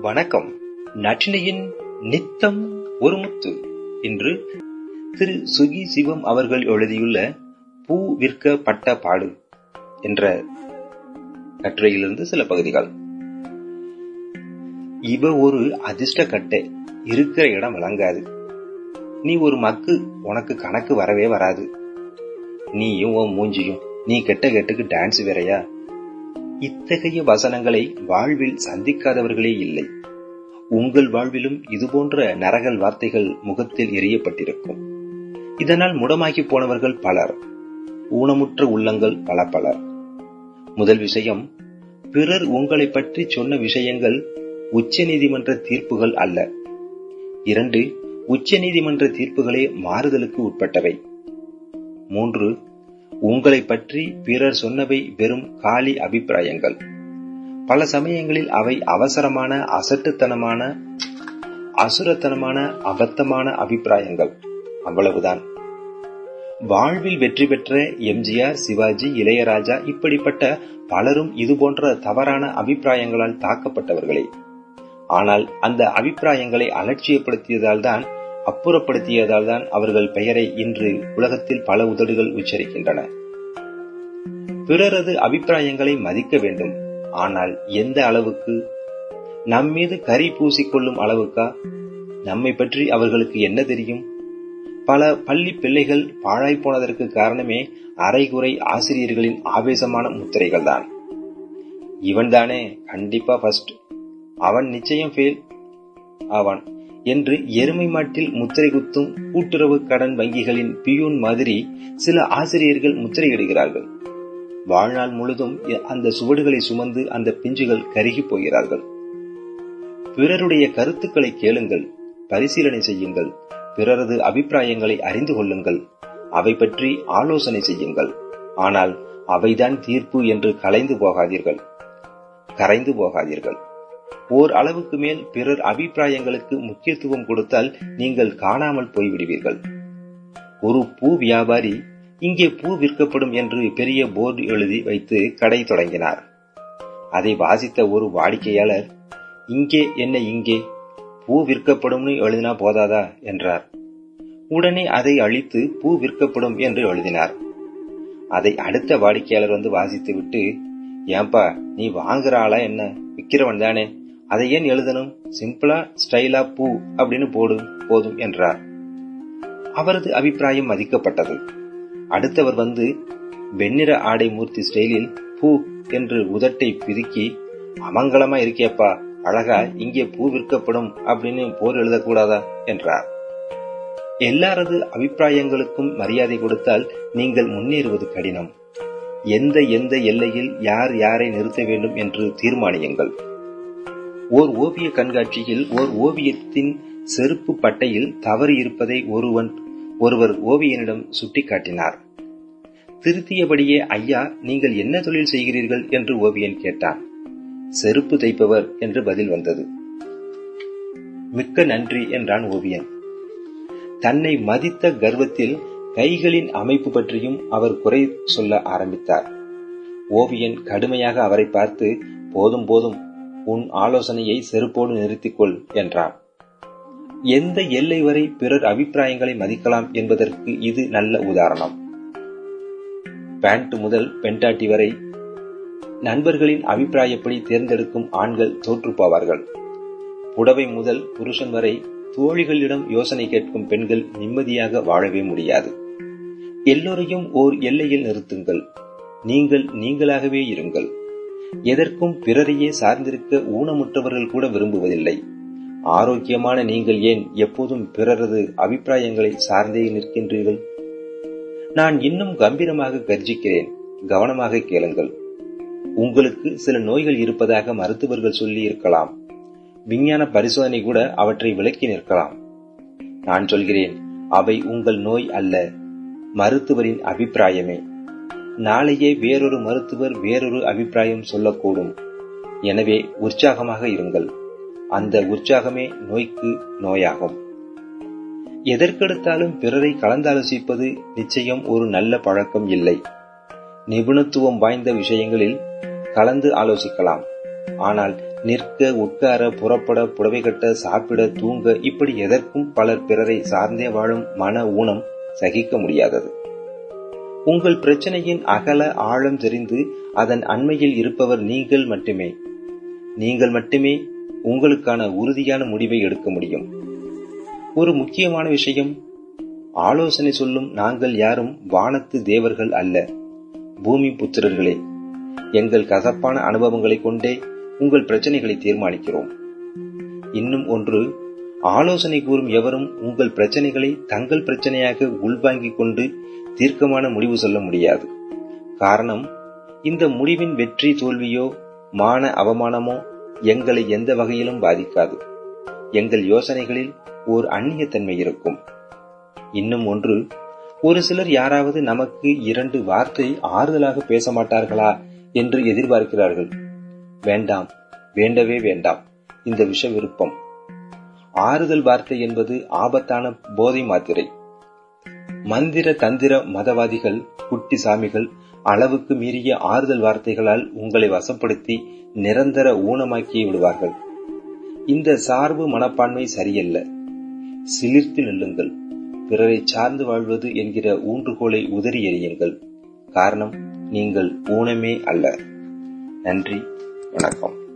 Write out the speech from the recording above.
வணக்கம். நற்றினையின் நித்தம் ஒரு முத்து. இன்று திரு சுகி சிவம் அவர்கள் எழுதியுள்ள பூ விற்கப்பட்ட பாடு என்ற கட்டுரையிலிருந்து சில பகுதிகள். இவ ஒரு அதிர்ஷ்ட கட்டை இருக்கிற இடம் விளங்காது. நீ ஒரு மக்கு உனக்கு கணக்கு வரவே வராது. நீயும் உன் மூஞ்சியும் நீ கெட்ட கெட்டுக்கு டான்ஸ் வேறையா? இத்தகைய வசனங்களை வாழ்வில் சந்திக்காதவர்களே இல்லை. உங்கள் வாழ்விலும் இதுபோன்ற நரகல் வார்த்தைகள் முகத்தில் எரியப்பட்டிருக்கும் இதனால் முடமாகி போனவர்கள் பலர் ஊனமுற்ற உள்ளங்கள் பல பலர். முதல் விஷயம் பிறர் உங்களை பற்றி சொன்ன விஷயங்கள் உச்ச நீதிமன்ற தீர்ப்புகள் அல்ல. இரண்டு உச்ச நீதிமன்ற தீர்ப்புகளே மாறுதலுக்கு உட்பட்டவை. மூன்று உங்களை பற்றி பிறர் சொன்னவை வெறும் காலி அபிப்பிராயங்கள். பல சமயங்களில் அவை அவசரமான அசட்டுத்தனமான அசுரத்தனமான அபத்தமான அபிப்பிராயங்கள். அவ்வளவுதான். வாழ்வில் வெற்றி பெற்ற எம்ஜிஆர் சிவாஜி இளையராஜா இப்படிப்பட்ட பலரும் இதுபோன்ற தவறான அபிப்பிராயங்களால் தாக்கப்பட்டவர்களே. ஆனால் அந்த அபிப்பிராயங்களை அலட்சியப்படுத்தியதால் தான் அப்புறப்படுத்தியதால் தான் அவர்கள் பெயரை இன்று உலகத்தில் பல உதடுகள் உச்சரிக்கின்றன. பிறரது அபிப்பிராயங்களை மதிக்க வேண்டும். ஆனால் எந்த அளவுக்கு? நம் மீது கரி பூசிக்கொள்ளும் அளவுக்கா? நம்மை பற்றி அவர்களுக்கு என்ன தெரியும்? பல பள்ளி பிள்ளைகள் பாழாய் போனதற்கு காரணமே அரைகுறை ஆசிரியர்களின் ஆவேசமான முத்திரைகள் தான் இவன் தானே கண்டிப்பா ஃபர்ஸ்ட் அவன் நிச்சயம் ஃபெயில் ஆவான் என்று எருமை மாட்டில் முத்திரை குத்தும் கூட்டுறவு கடன் வங்கிகளின் பியூன் மாதிரி சில ஆசிரியர்கள் முத்திரையிடுகிறார்கள். வாழ்நாள் முழுதும் அந்த சுவடுகளை சுமந்து அந்த பிஞ்சுகள் கருகி போகிறார்கள். பிறருடைய கருத்துக்களை கேளுங்கள் பரிசீலனை செய்யுங்கள் பிறரது அபிப்பிராயங்களை அறிந்து கொள்ளுங்கள் அவை பற்றி ஆலோசனை செய்யுங்கள். ஆனால் அவைதான் தீர்ப்பு என்று கலைந்து போகாதீர்கள். கரைந்து போகாதீர்கள். ஓர் அளவுக்கு மேல் பிறர் அபிப்பிராயங்களுக்கு முக்கியத்துவம் கொடுத்தால் நீங்கள் காணாமல் போய்விடுவீர்கள். ஒரு பூ வியாபாரி இங்கே பூ விற்கப்படும் என்று பெரிய போர்டு எழுதி வைத்து கடை தொடங்கினார். அதை வாசித்த ஒரு வாடிக்கையாளர் இங்கே என்ன இங்கே பூ விற்கப்படும்னு எழுதினா போதாதா? என்றார். உடனே அதை அழித்து பூ விற்கப்படும் என்று எழுதினார். அதை அடுத்த வாடிக்கையாளர் வந்து வாசித்து விட்டு ஏன்பா நீ வாங்குற ஆளா என்ன? விற்கிறவன் தானே. அதை ஏன் எழுதணும்? சிம்பிளா ஸ்டைலா பூ அப்படின்னு போடு போதும் என்றார். அவரது அபிப்பிராயம் மதிக்கப்பட்டது. அடுத்தவர் வந்து வெண்ணிற ஆடை மூர்த்தி ஸ்டைலில் பூ என்று உதட்டை பிதுக்கி அமங்கலமா இருக்கியப்பா அழகா இங்கே பூ விற்கப்படும் அப்படின்னு போர் எழுதக்கூடாதா? என்றார். எல்லாரது அபிப்பிராயங்களுக்கும் மரியாதை கொடுத்தால் நீங்கள் முன்னேறுவது கடினம். எந்த எந்த எல்லையில் யார் யாரை நிறுத்த வேண்டும் என்று தீர்மானியுங்கள். ஓர் ஓவிய கண்காட்சியில் ஓர் ஓவியத்தின் செருப்பு பட்டையில் தவறு இருப்பதை ஒருவன் ஒருவர் ஓவியனிடம் சுட்டிக்காட்டினார். திருத்தியபடியே ஐயா நீங்கள் என்ன தொழில் செய்கிறீர்கள்? என்று ஓவியன் கேட்டான். செருப்பு தைப்பவர் என்று பதில் வந்தது. மிக்க நன்றி என்றான் ஓவியன். தன்னை மதித்த கர்வத்தில் கைகளின் அமைப்பு பற்றியும் அவர் குறை சொல்ல ஆரம்பித்தார். ஓவியன் கடுமையாக அவரை பார்த்து போதும் போதும் உன் ஆலோசனையை செருப்போடு நிறுத்திக்கொள் என்றான். எந்த எல்லை வரை பிறர் அபிப்பிராயங்களை மதிக்கலாம் என்பதற்கு இது நல்ல உதாரணம். பேண்ட் முதல் பெண்டாட்டி வரை நண்பர்களின் அபிப்பிராயப்படி தேர்ந்தெடுக்கும் ஆண்கள் தோற்று போவார்கள். புடவை முதல் புருஷன் வரை தோழிகளிடம் யோசனை கேட்கும் பெண்கள் நிம்மதியாக வாழவே முடியாது. எல்லோரையும் ஓர் எல்லையில் நிறுத்துங்கள். நீங்கள் நீங்களாகவே இருங்கள். எதற்கும் பிறரையே சார்ந்திருக்க ஊனமுற்றவர்கள் கூட விரும்புவதில்லை. ஆரோக்கியமான நீங்கள் ஏன் எப்போதும் பிறரது அபிப்பிராயங்களை சார்ந்தே நிற்கின்றீர்கள்? நான் இன்னும் கம்பீரமாக கர்ஜிக்கிறேன். கவனமாக கேளுங்கள். உங்களுக்கு சில நோய்கள் இருப்பதாக மருத்துவர்கள் சொல்லி இருக்கலாம். விஞ்ஞான பரிசோதனை கூட அவற்றை விளக்கி நிற்கலாம். நான் சொல்கிறேன் அவை உங்கள் நோய் அல்ல மருத்துவரின் அபிப்பிராயமே. நாளையே வேறொரு மருத்துவர் வேறொரு அபிப்பிராயம் சொல்லக்கூடும். எனவே உற்சாகமாக இருங்கள். அந்த உற்சாகமே நோய்க்கு நோயாகும். எதற்கெடுத்தாலும் பிறரை கலந்தாலோசிப்பது நிச்சயம் ஒரு நல்ல பழக்கம் இல்லை. நிபுணத்துவம் வாய்ந்த விஷயங்களில் கலந்து ஆலோசிக்கலாம். ஆனால் நிற்க உட்கார புறப்பட புடவை கட்ட சாப்பிட தூங்க இப்படி எதற்கும் பலர் பிறரை சார்ந்தே வாழும் மன ஊனம் சகிக்க முடியாதது. உங்கள் பிரச்சனையின் அகல ஆழம் தெரிந்து அதன் அண்மையில் இருப்பவர் நீங்கள் மட்டுமே. நீங்கள் மட்டுமே உங்களுக்கான உறுதியான முடிவை எடுக்க முடியும். ஒரு முக்கியமான விஷயம் ஆலோசனை சொல்லும் நாங்கள் யாரும் வானத்து தேவர்கள் அல்ல பூமி புத்திரர்களே. எங்கள் கசப்பான அனுபவங்களை கொண்டே உங்கள் பிரச்சனைகளை தீர்மானிக்கிறோம். இன்னும் ஒன்று ஆலோசனை கூறும் எவரும் உங்கள் பிரச்சனைகளை தங்கள் பிரச்சனையாக உள்வாங்கிக் கொண்டு தீர்க்கமான முடிவு சொல்ல முடியாது. காரணம் இந்த முடிவின் வெற்றி தோல்வியோ மான அவமானமோ எங்களை எந்த வகையிலும் பாதிக்காது. எங்கள் யோசனைகளில் ஓர் அந்நியத்தன்மை இருக்கும். இன்னும் ஒன்று ஒரு சிலர் யாராவது நமக்கு இரண்டு வார்த்தை ஆறுதலாக பேச மாட்டார்களா என்று எதிர்பார்க்கிறார்கள். வேண்டாம் வேண்டவே வேண்டாம். இந்த விஷ விருப்பம். ஆறுதல் வார்த்தை என்பது ஆபத்தான போதை மாத்திரை. மந்திர தந்திர மதவாதிகள் குட்டி சாமிகள் அளவுக்கு மீறிய ஆறுதல் வார்த்தைகளால் உங்களை வசப்படுத்தி நிரந்தர ஊனமாக்கி விடுவார்கள். இந்த சார்பு மனப்பான்மை சரியல்ல. சிலிர்த்து நில்லுங்கள். பிறரை சார்ந்து வாழ்வது என்கிற ஊன்றுகோலை உதறி எறியுங்கள். காரணம் நீங்கள் ஊனமே அல்ல. நன்றி வணக்கம்.